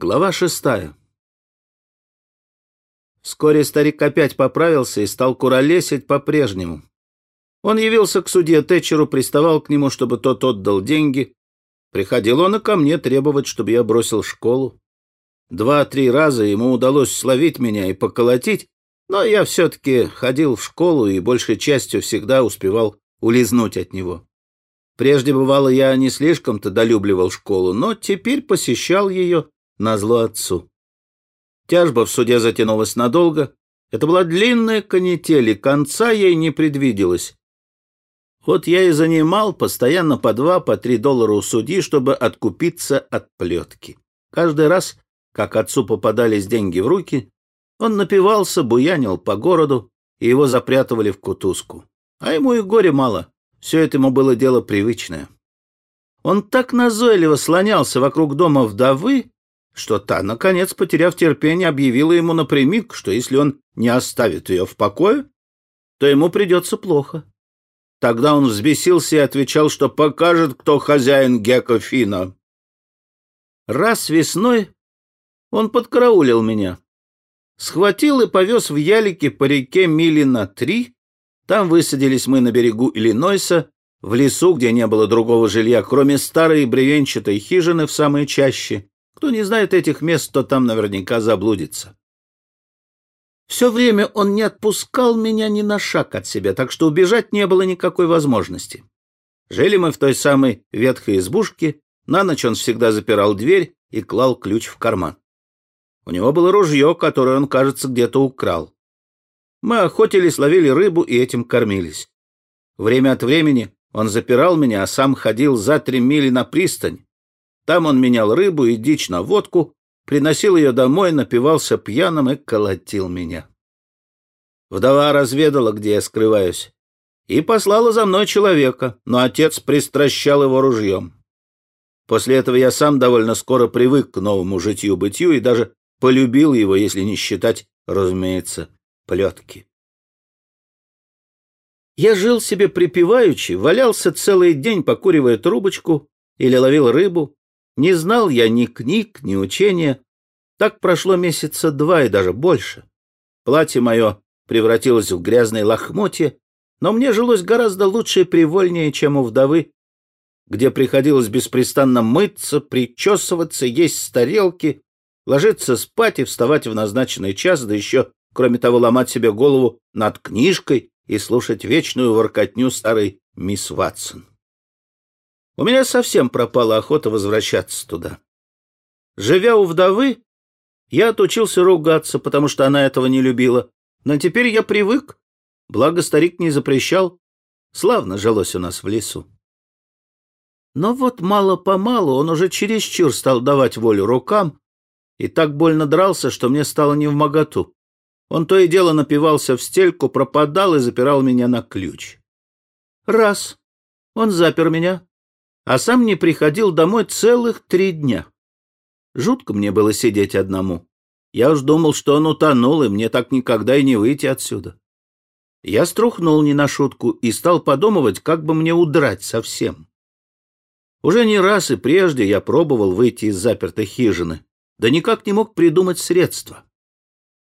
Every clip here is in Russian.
Глава шестая. Вскоре старик опять поправился и стал куролесить по-прежнему. Он явился к судье Тэтчеру, приставал к нему, чтобы тот отдал деньги. Приходил он и ко мне требовать, чтобы я бросил школу. Два-три раза ему удалось словить меня и поколотить, но я все-таки ходил в школу и большей частью всегда успевал улизнуть от него. Прежде, бывало, я не слишком-то долюбливал школу, но теперь посещал ее назло отцу. Тяжба в суде затянулась надолго. Это была длинная канитель, и конца ей не предвиделось. Вот я и занимал постоянно по два, по три доллара у судьи, чтобы откупиться от плетки. Каждый раз, как отцу попадались деньги в руки, он напивался, буянил по городу, и его запрятывали в кутузку. А ему и горе мало, все это ему было дело привычное. Он так назойливо слонялся вокруг дома вдовы, что та, наконец, потеряв терпение, объявила ему напрямик, что если он не оставит ее в покое, то ему придется плохо. Тогда он взбесился и отвечал, что покажет, кто хозяин Гека Фина. Раз весной он подкараулил меня, схватил и повез в ялике по реке мили на три. Там высадились мы на берегу Иллинойса, в лесу, где не было другого жилья, кроме старой бревенчатой хижины в самой чаще. Кто не знает этих мест, то там наверняка заблудится. Все время он не отпускал меня ни на шаг от себя, так что убежать не было никакой возможности. Жили мы в той самой ветхой избушке, на ночь он всегда запирал дверь и клал ключ в карман. У него было ружье, которое он, кажется, где-то украл. Мы охотились, ловили рыбу и этим кормились. Время от времени он запирал меня, а сам ходил за три мили на пристань, там он менял рыбу и дичь на водку, приносил ее домой, напивался пьяным и колотил меня. Вдова разведала, где я скрываюсь, и послала за мной человека, но отец пристращал его ружьем. После этого я сам довольно скоро привык к новому житью-бытию и даже полюбил его, если не считать, разумеется, плетки. Я жил себе припеваючи, валялся целый день, покуривая трубочку или ловил рыбу, не знал я ни книг, ни учения. Так прошло месяца два и даже больше. Платье мое превратилось в грязные лохмотья, но мне жилось гораздо лучше и привольнее, чем у вдовы, где приходилось беспрестанно мыться, причесываться, есть с тарелки, ложиться спать и вставать в назначенный час, да еще, кроме того, ломать себе голову над книжкой и слушать вечную воркотню старой мисс Ватсон. У меня совсем пропала охота возвращаться туда. Живя у вдовы, я отучился ругаться, потому что она этого не любила. Но теперь я привык. Благо старик не запрещал. Славно жилось у нас в лесу. Но вот мало-помалу он уже чересчур стал давать волю рукам и так больно дрался, что мне стало невмоготу. Он то и дело напивался в стельку, пропадал и запирал меня на ключ. Раз. Он запер меня, а сам не приходил домой целых три дня. Жутко мне было сидеть одному. Я уж думал, что он утонул, и мне так никогда и не выйти отсюда. Я струхнул не на шутку и стал подумывать, как бы мне удрать совсем. Уже не раз и прежде я пробовал выйти из запертой хижины, да никак не мог придумать средства.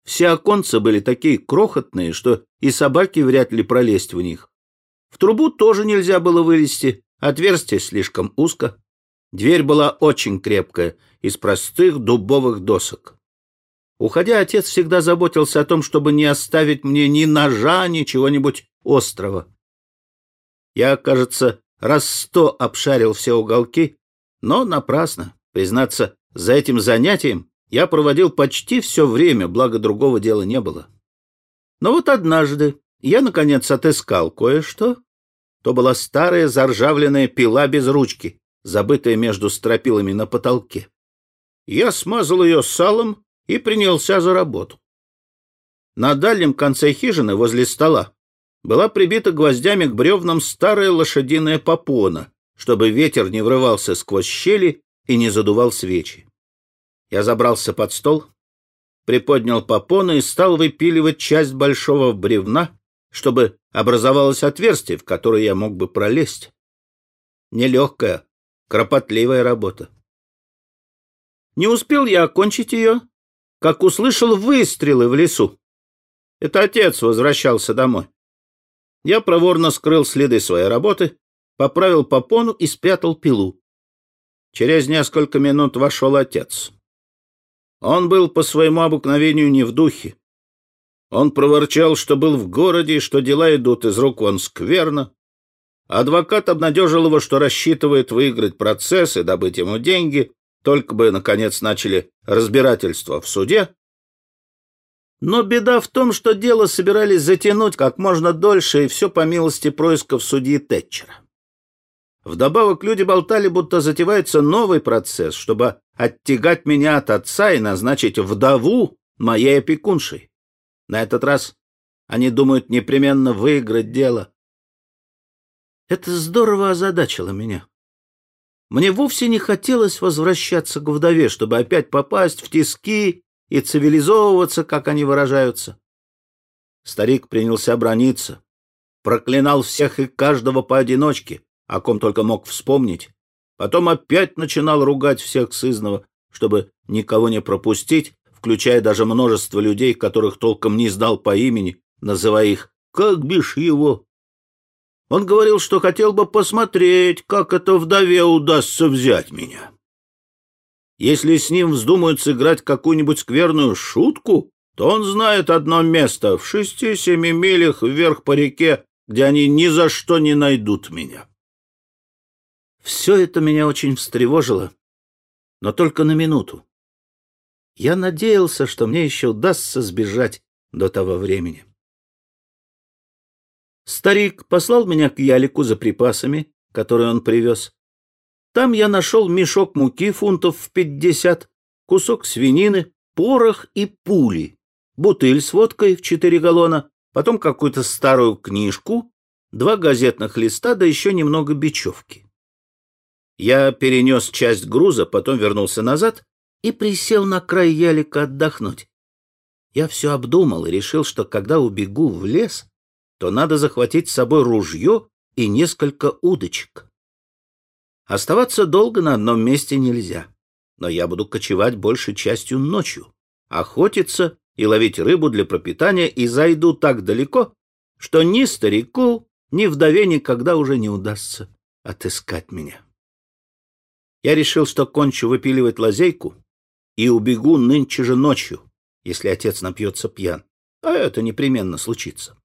Все оконца были такие крохотные, что и собаки вряд ли пролезть в них. В трубу тоже нельзя было вылезти, Отверстие слишком узко. Дверь была очень крепкая, из простых дубовых досок. Уходя, отец всегда заботился о том, чтобы не оставить мне ни ножа, ни чего-нибудь острого. Я, кажется, раз сто обшарил все уголки, но напрасно. Признаться, за этим занятием я проводил почти все время, благо другого дела не было. Но вот однажды я, наконец, отыскал кое-что, то была старая заржавленная пила без ручки, забытая между стропилами на потолке. Я смазал ее салом и принялся за работу. На дальнем конце хижины, возле стола, была прибита гвоздями к бревнам старая лошадиная попона, чтобы ветер не врывался сквозь щели и не задувал свечи. Я забрался под стол, приподнял попону и стал выпиливать часть большого бревна, чтобы образовалось отверстие, в которое я мог бы пролезть. Нелегкая, кропотливая работа. Не успел я окончить ее, как услышал выстрелы в лесу. Это отец возвращался домой. Я проворно скрыл следы своей работы, поправил попону и спрятал пилу. Через несколько минут вошел отец. Он был по своему обыкновению не в духе. Он проворчал, что был в городе и что дела идут из рук вон скверно. Адвокат обнадежил его, что рассчитывает выиграть процесс и добыть ему деньги, только бы, наконец, начали разбирательство в суде. Но беда в том, что дело собирались затянуть как можно дольше, и все по милости происков судьи Тэтчера. Вдобавок люди болтали, будто затевается новый процесс, чтобы оттягать меня от отца и назначить вдову моей опекуншей. На этот раз они думают непременно выиграть дело. Это здорово озадачило меня. Мне вовсе не хотелось возвращаться к вдове, чтобы опять попасть в тиски и цивилизовываться, как они выражаются. Старик принялся брониться, проклинал всех и каждого поодиночке, о ком только мог вспомнить. Потом опять начинал ругать всех сызного, чтобы никого не пропустить, включая даже множество людей, которых толком не сдал по имени, называя их «как бишь его». Он говорил, что хотел бы посмотреть, как это вдове удастся взять меня. Если с ним вздумают сыграть какую-нибудь скверную шутку, то он знает одно место в шести-семи милях вверх по реке, где они ни за что не найдут меня. Все это меня очень встревожило, но только на минуту. Я надеялся, что мне еще удастся сбежать до того времени. Старик послал меня к Ялику за припасами, которые он привез. Там я нашел мешок муки фунтов в пятьдесят, кусок свинины, порох и пули, бутыль с водкой в четыре галлона, потом какую-то старую книжку, два газетных листа, да еще немного бечевки. Я перенес часть груза, потом вернулся назад и присел на край ялика отдохнуть. Я все обдумал и решил, что когда убегу в лес, то надо захватить с собой ружье и несколько удочек. Оставаться долго на одном месте нельзя, но я буду кочевать большей частью ночью, охотиться и ловить рыбу для пропитания и зайду так далеко, что ни старику, ни вдове никогда уже не удастся отыскать меня. Я решил, что кончу выпиливать лазейку и убегу нынче же ночью, если отец напьется пьян. А это непременно случится.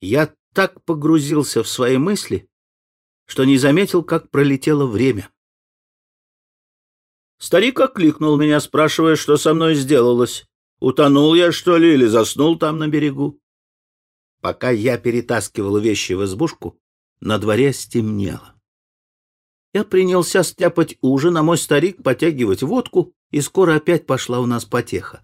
Я так погрузился в свои мысли, что не заметил, как пролетело время. Старик окликнул меня, спрашивая, что со мной сделалось. Утонул я, что ли, или заснул там на берегу? Пока я перетаскивал вещи в избушку, на дворе стемнело. Я принялся стряпать ужин, а мой старик потягивать водку, и скоро опять пошла у нас потеха.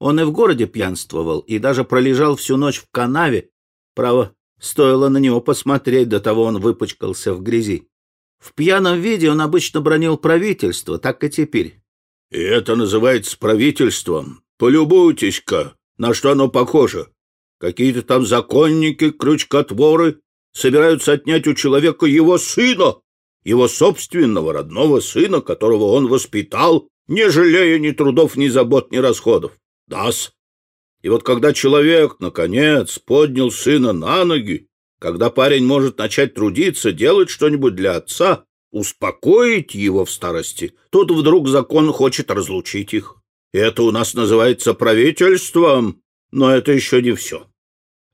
Он и в городе пьянствовал, и даже пролежал всю ночь в канаве. Право, стоило на него посмотреть, до того он выпачкался в грязи. В пьяном виде он обычно бронил правительство, так и теперь. — И это называется правительством. Полюбуйтесь-ка, на что оно похоже. Какие-то там законники, крючкотворы собираются отнять у человека его сына его собственного родного сына, которого он воспитал, не жалея ни трудов, ни забот, ни расходов. Дас. И вот когда человек, наконец, поднял сына на ноги, когда парень может начать трудиться, делать что-нибудь для отца, успокоить его в старости, тут вдруг закон хочет разлучить их. Это у нас называется правительством, но это еще не все.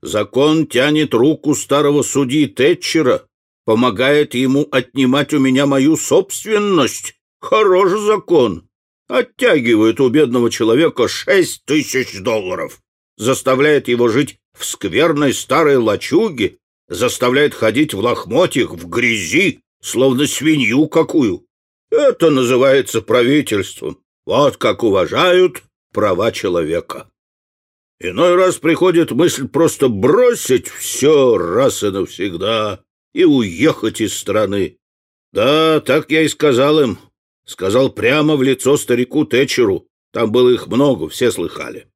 Закон тянет руку старого судьи Тэтчера, помогает ему отнимать у меня мою собственность. Хороший закон. Оттягивает у бедного человека шесть тысяч долларов. Заставляет его жить в скверной старой лачуге, заставляет ходить в лохмотьях, в грязи, словно свинью какую. Это называется правительством. Вот как уважают права человека. Иной раз приходит мысль просто бросить все раз и навсегда и уехать из страны. Да, так я и сказал им. Сказал прямо в лицо старику Тэтчеру. Там было их много, все слыхали.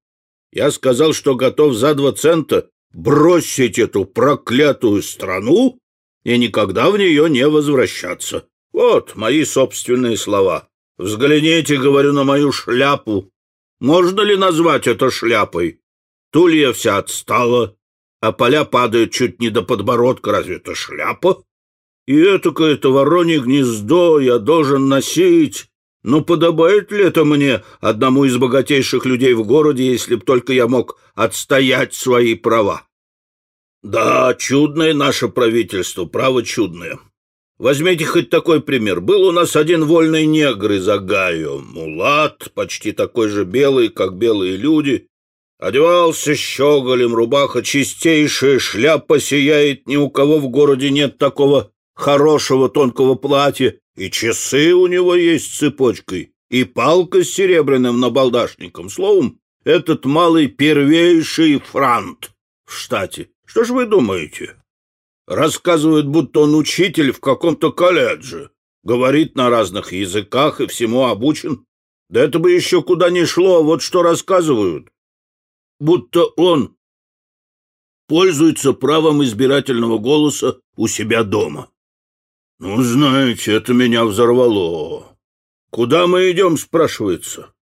Я сказал, что готов за два цента бросить эту проклятую страну и никогда в нее не возвращаться. Вот мои собственные слова. Взгляните, говорю, на мою шляпу. Можно ли назвать это шляпой? Тулья вся отстала, а поля падают чуть не до подбородка. Разве это шляпа? И это-ка воронье гнездо я должен носить. Но подобает ли это мне, одному из богатейших людей в городе, если б только я мог отстоять свои права? Да, чудное наше правительство, право чудное. Возьмите хоть такой пример. Был у нас один вольный негр из Агаю, мулат, почти такой же белый, как белые люди. Одевался щеголем, рубаха чистейшая, шляпа сияет, ни у кого в городе нет такого хорошего тонкого платья, и часы у него есть с цепочкой, и палка с серебряным набалдашником. Словом, этот малый первейший франт в штате. Что ж вы думаете? Рассказывают, будто он учитель в каком-то колледже, говорит на разных языках и всему обучен. Да это бы еще куда ни шло, вот что рассказывают. Будто он пользуется правом избирательного голоса у себя дома. Ну, знаете, это меня взорвало. Куда мы идем, спрашивается.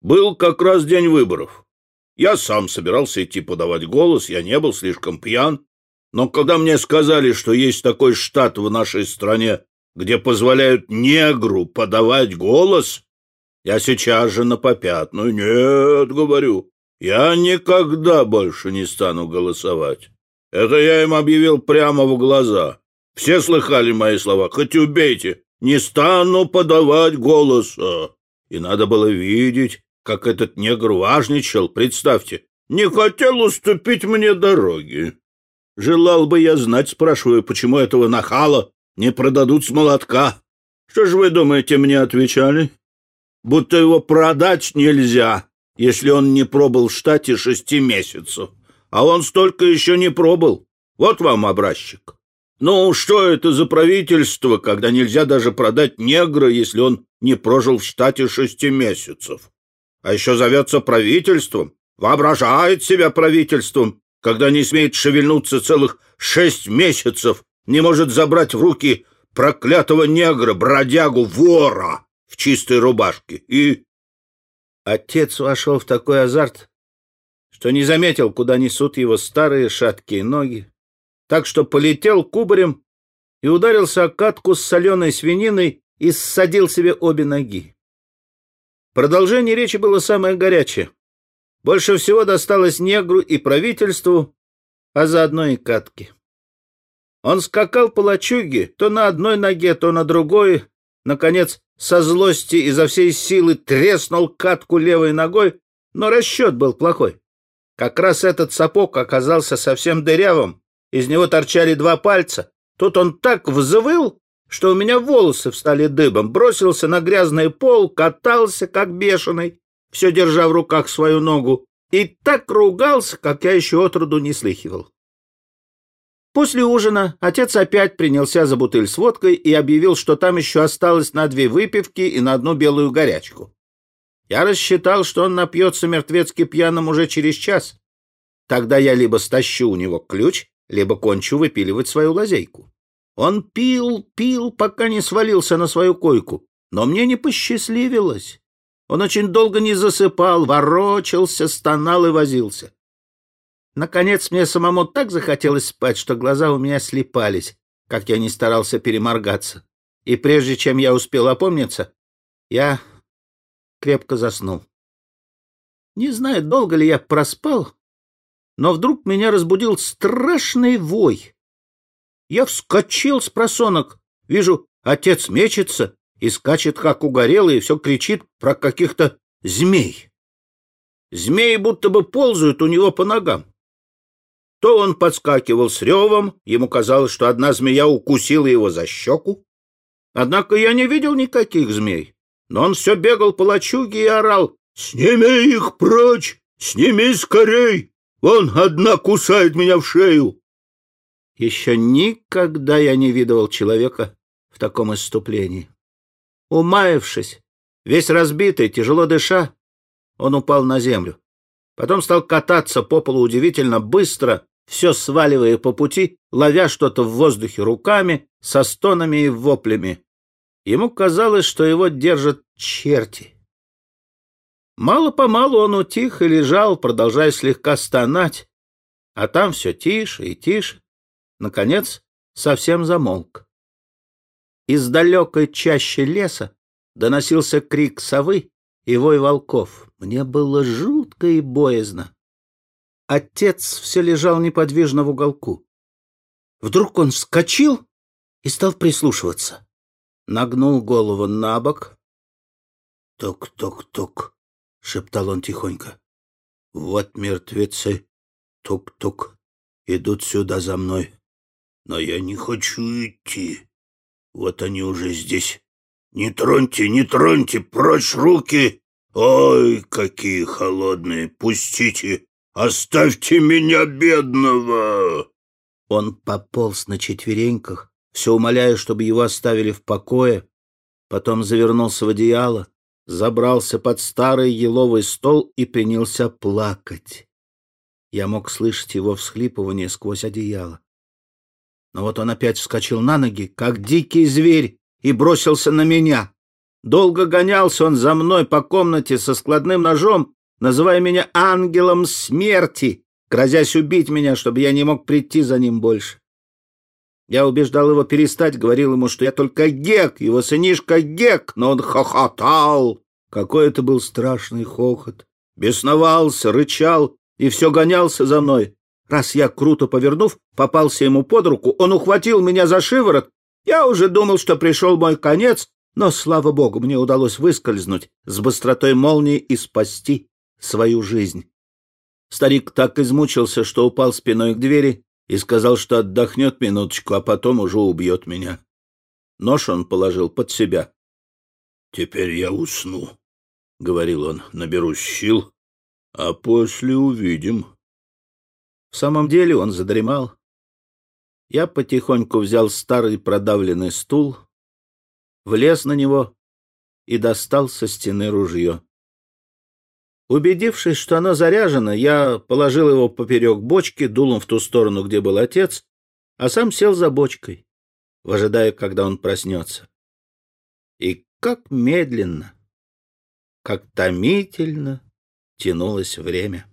Был как раз день выборов. Я сам собирался идти подавать голос, я не был слишком пьян, но когда мне сказали, что есть такой штат в нашей стране, где позволяют негру подавать голос, я сейчас же на попятную. Нет, говорю, я никогда больше не стану голосовать. Это я им объявил прямо в глаза. Все слыхали мои слова, хоть убейте, не стану подавать голоса. И надо было видеть, как этот негр важничал, представьте, не хотел уступить мне дороги. Желал бы я знать, спрашиваю, почему этого нахала не продадут с молотка. Что же вы думаете, мне отвечали? Будто его продать нельзя, если он не пробыл в штате шести месяцев. А он столько еще не пробыл. Вот вам образчик. Ну, что это за правительство, когда нельзя даже продать негра, если он не прожил в штате шести месяцев? А еще зовется правительством, воображает себя правительством, когда не смеет шевельнуться целых шесть месяцев, не может забрать в руки проклятого негра, бродягу, вора в чистой рубашке. И отец вошел в такой азарт, что не заметил, куда несут его старые шаткие ноги, так что полетел кубарем и ударился о катку с соленой свининой и ссадил себе обе ноги. Продолжение речи было самое горячее. Больше всего досталось негру и правительству, а заодно и катке. Он скакал по лачуге то на одной ноге, то на другой. Наконец, со злости изо всей силы треснул катку левой ногой, но расчет был плохой. Как раз этот сапог оказался совсем дырявым, из него торчали два пальца. Тут он так взвыл, что у меня волосы встали дыбом, бросился на грязный пол, катался, как бешеный, все держа в руках свою ногу, и так ругался, как я еще отроду не слыхивал. После ужина отец опять принялся за бутыль с водкой и объявил, что там еще осталось на две выпивки и на одну белую горячку. Я рассчитал, что он напьется мертвецки пьяным уже через час. Тогда я либо стащу у него ключ, либо кончу выпиливать свою лазейку. Он пил, пил, пока не свалился на свою койку, но мне не посчастливилось. Он очень долго не засыпал, ворочался, стонал и возился. Наконец мне самому так захотелось спать, что глаза у меня слепались, как я не старался переморгаться. И прежде чем я успел опомниться, я крепко заснул. Не знаю, долго ли я проспал, но вдруг меня разбудил страшный вой. Я вскочил с просонок, вижу, отец мечется, и скачет, как угорелый, и все кричит про каких-то змей. Змеи будто бы ползают у него по ногам. То он подскакивал с ревом, ему казалось, что одна змея укусила его за щеку. Однако я не видел никаких змей, но он все бегал по лачуге и орал «Сними их прочь! Сними скорей! Вон одна кусает меня в шею!» Еще никогда я не видывал человека в таком исступлении. Умаявшись, весь разбитый, тяжело дыша, он упал на землю. Потом стал кататься по полу удивительно быстро, все сваливая по пути, ловя что-то в воздухе руками, со стонами и воплями. Ему казалось, что его держат черти. Мало-помалу он утих и лежал, продолжая слегка стонать, а там все тише и тише. Наконец, совсем замолк. Из далекой чащи леса доносился крик совы и вой волков. Мне было жутко и боязно. Отец все лежал неподвижно в уголку. Вдруг он вскочил и стал прислушиваться. Нагнул голову на бок. «Тук-тук-тук», — шептал он тихонько. «Вот мертвецы, тук-тук, идут сюда за мной. Но я не хочу идти. Вот они уже здесь. Не троньте, не троньте, прочь руки! Ой, какие холодные! Пустите! Оставьте меня, бедного!» Он пополз на четвереньках, все умоляя, чтобы его оставили в покое, потом завернулся в одеяло, забрался под старый еловый стол и принялся плакать. Я мог слышать его всхлипывание сквозь одеяло. Но вот он опять вскочил на ноги, как дикий зверь, и бросился на меня. Долго гонялся он за мной по комнате со складным ножом, называя меня ангелом смерти, грозясь убить меня, чтобы я не мог прийти за ним больше. Я убеждал его перестать, говорил ему, что я только Гек, его сынишка Гек, но он хохотал. Какой это был страшный хохот. Бесновался, рычал и все гонялся за мной. Раз я, круто повернув, попался ему под руку, он ухватил меня за шиворот. Я уже думал, что пришел мой конец, но, слава богу, мне удалось выскользнуть с быстротой молнии и спасти свою жизнь. Старик так измучился, что упал спиной к двери и сказал, что отдохнет минуточку, а потом уже убьет меня. Нож он положил под себя. — Теперь я усну, — говорил он, — наберусь сил, а после увидим. В самом деле он задремал. Я потихоньку взял старый продавленный стул, влез на него и достал со стены ружье. Убедившись, что оно заряжено, я положил его поперек бочки, дулом в ту сторону, где был отец, а сам сел за бочкой, выжидая, когда он проснется. И как медленно, как томительно тянулось время.